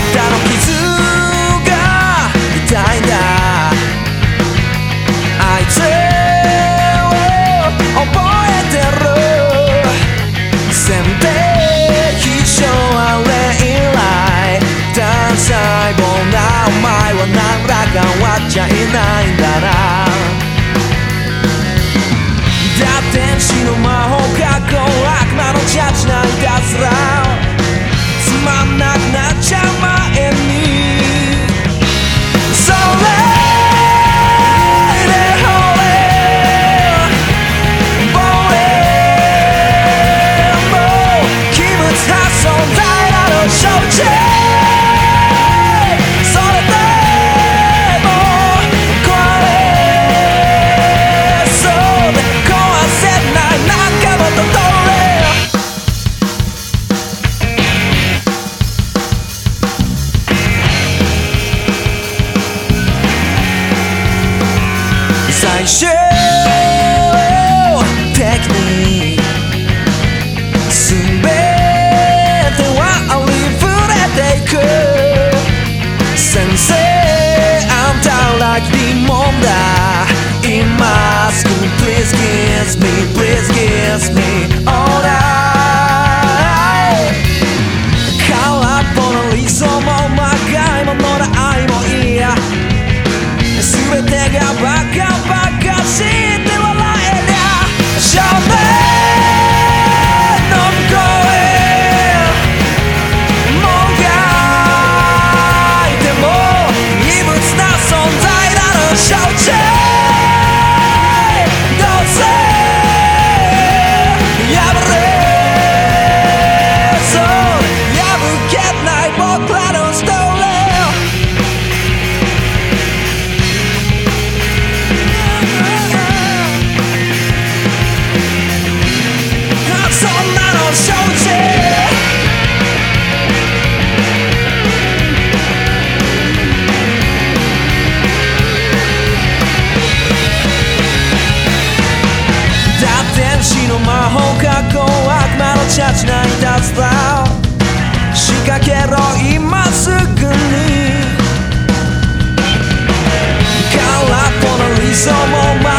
肩の傷が痛いんだ。あいつを覚えてる。せんて必勝あれ以来単細胞なお前は何ら変わっちゃいないんだな。だって死の魔法学校悪魔のジャッジなんだぜ最終的ちゃちない脱だ仕掛けろ今すぐに。空っぽの理想も